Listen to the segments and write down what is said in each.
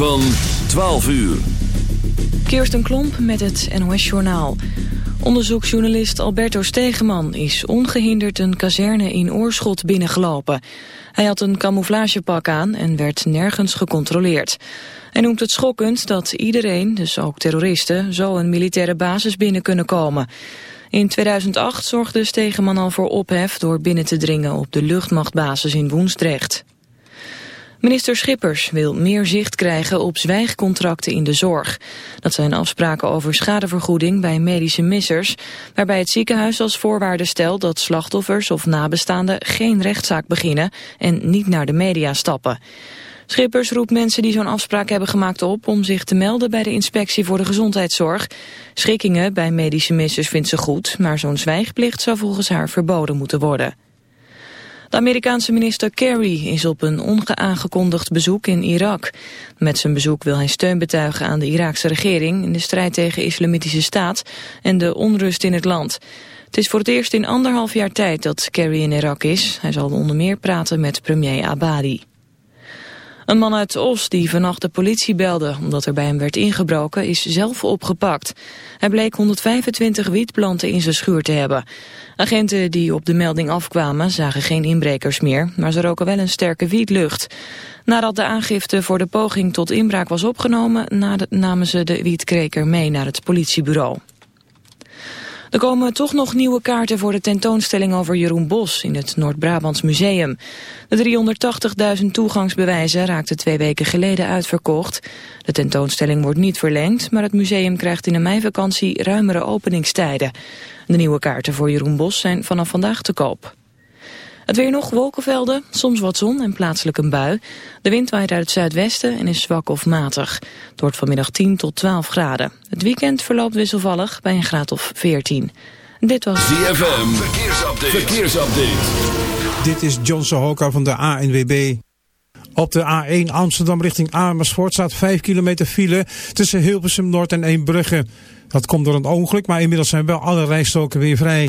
Van 12 uur. Kirsten Klomp met het NOS-journaal. Onderzoeksjournalist Alberto Stegeman is ongehinderd een kazerne in Oorschot binnengelopen. Hij had een camouflagepak aan en werd nergens gecontroleerd. Hij noemt het schokkend dat iedereen, dus ook terroristen, zo een militaire basis binnen kunnen komen. In 2008 zorgde Stegeman al voor ophef door binnen te dringen op de luchtmachtbasis in Woensdrecht. Minister Schippers wil meer zicht krijgen op zwijgcontracten in de zorg. Dat zijn afspraken over schadevergoeding bij medische missers... waarbij het ziekenhuis als voorwaarde stelt dat slachtoffers of nabestaanden... geen rechtszaak beginnen en niet naar de media stappen. Schippers roept mensen die zo'n afspraak hebben gemaakt op... om zich te melden bij de Inspectie voor de Gezondheidszorg. Schikkingen bij medische missers vindt ze goed... maar zo'n zwijgplicht zou volgens haar verboden moeten worden. De Amerikaanse minister Kerry is op een ongeaangekondigd bezoek in Irak. Met zijn bezoek wil hij steun betuigen aan de Iraakse regering... in de strijd tegen islamitische staat en de onrust in het land. Het is voor het eerst in anderhalf jaar tijd dat Kerry in Irak is. Hij zal onder meer praten met premier Abadi. Een man uit Os die vannacht de politie belde omdat er bij hem werd ingebroken is zelf opgepakt. Hij bleek 125 wietplanten in zijn schuur te hebben. Agenten die op de melding afkwamen zagen geen inbrekers meer, maar ze roken wel een sterke wietlucht. Nadat de aangifte voor de poging tot inbraak was opgenomen, namen ze de wietkreker mee naar het politiebureau. Er komen toch nog nieuwe kaarten voor de tentoonstelling over Jeroen Bos in het Noord-Brabants Museum. De 380.000 toegangsbewijzen raakten twee weken geleden uitverkocht. De tentoonstelling wordt niet verlengd, maar het museum krijgt in de meivakantie ruimere openingstijden. De nieuwe kaarten voor Jeroen Bos zijn vanaf vandaag te koop. Het weer nog wolkenvelden, soms wat zon en plaatselijk een bui. De wind waait uit het zuidwesten en is zwak of matig. Het wordt vanmiddag 10 tot 12 graden. Het weekend verloopt wisselvallig bij een graad of 14. Dit was ZFM, verkeersupdate. verkeersupdate. Dit is John Sohoka van de ANWB. Op de A1 Amsterdam richting Amersfoort staat 5 kilometer file tussen Hilversum Noord en Eembrugge. Dat komt door een ongeluk, maar inmiddels zijn wel alle rijstoken weer vrij.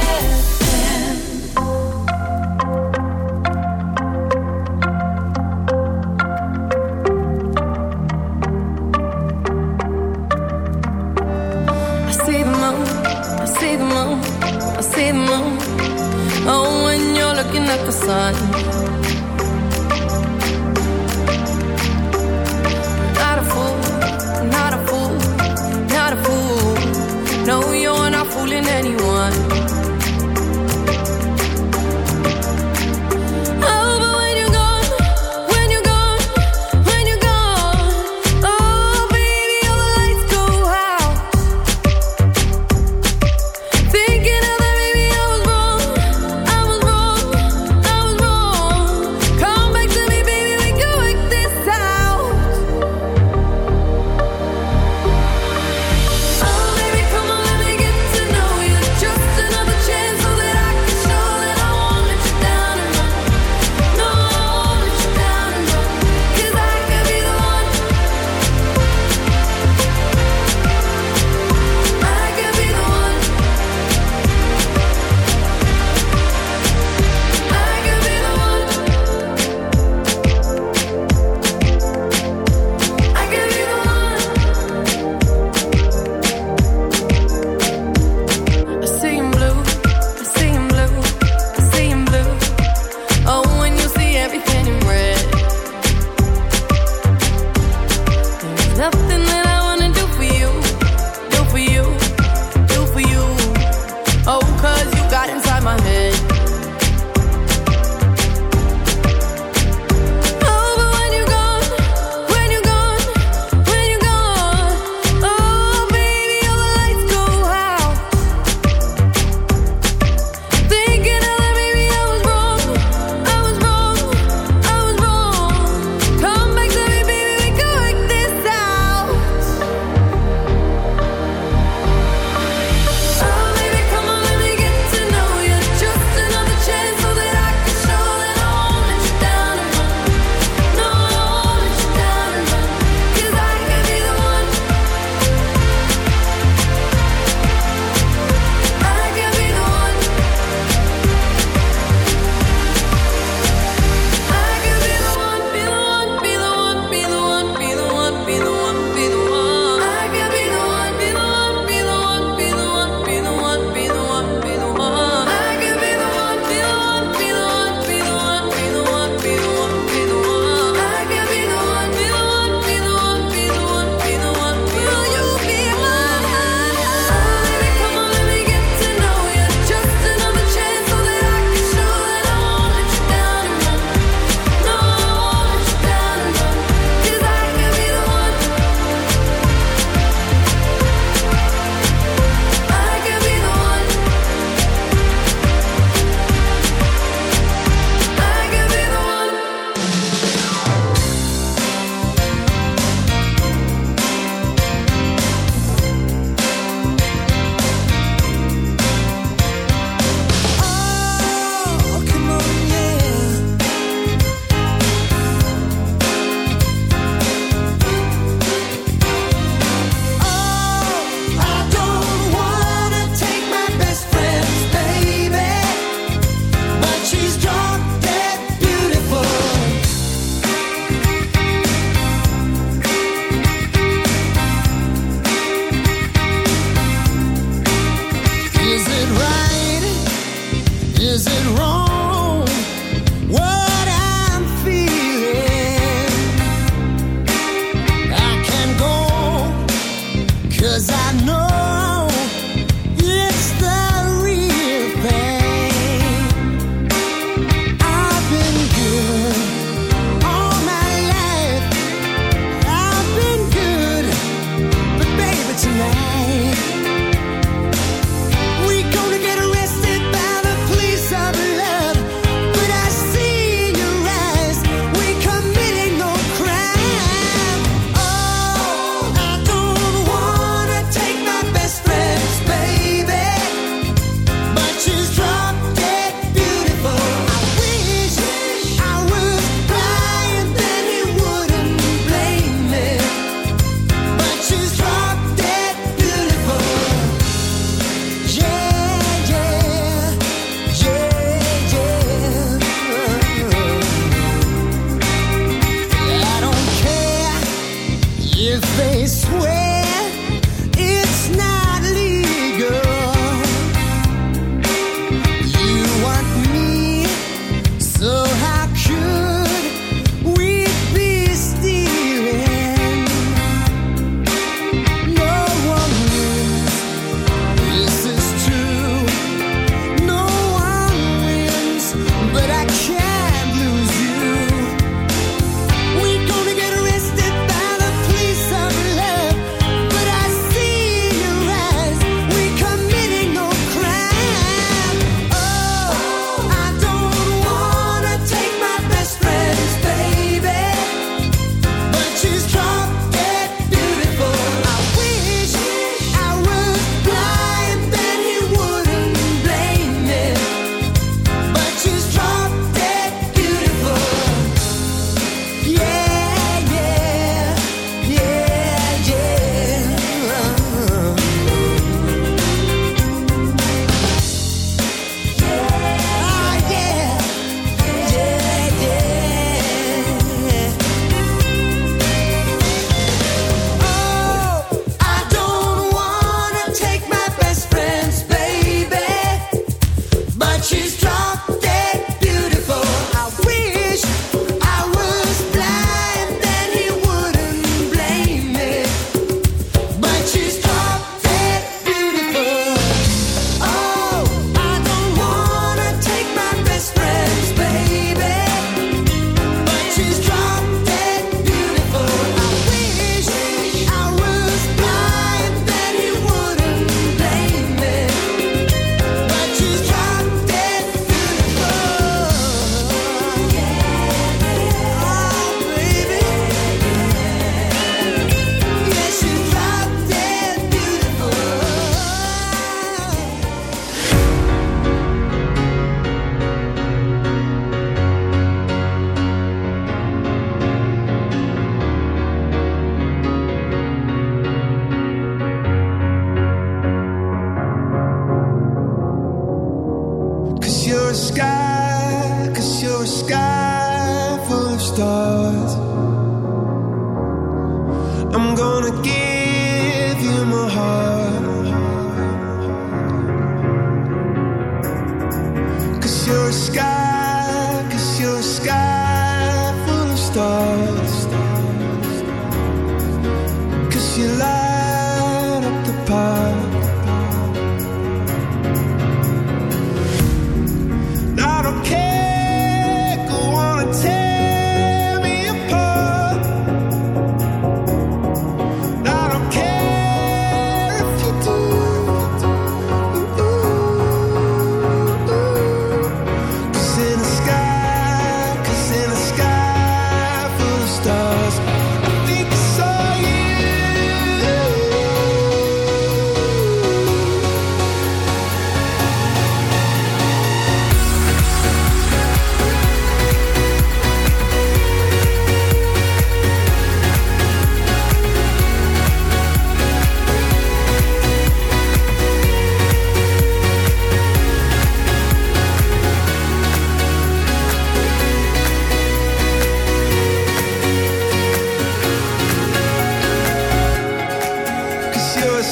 swear.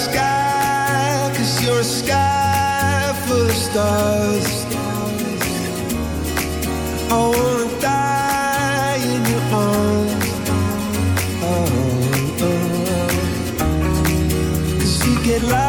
sky, cause you're a sky full of stars. I wanna die in your arms. Oh, oh, oh. Cause you get lost.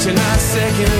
catching our second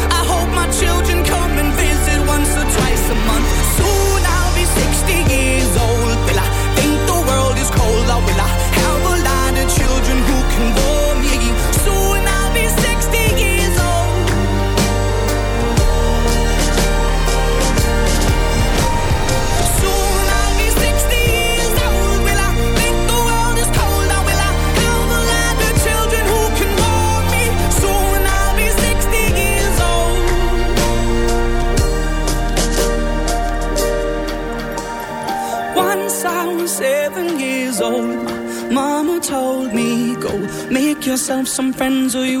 Some friends or you'll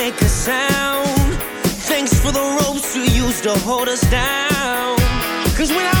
to hold us down. Cause when I